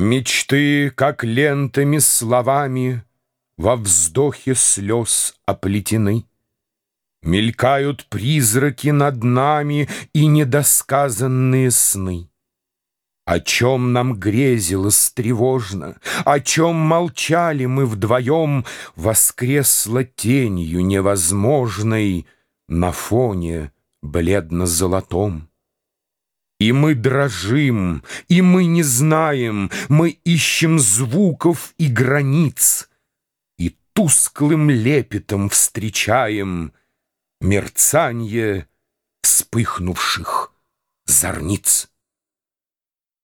Мечты, как лентами словами, Во вздохе слез оплетены. Мелькают призраки над нами И недосказанные сны. О чем нам грезилось тревожно, О чем молчали мы вдвоем, Воскресла тенью невозможной На фоне бледно-золотом. И мы дрожим, и мы не знаем, Мы ищем звуков и границ, И тусклым лепетом встречаем Мерцанье вспыхнувших зорниц.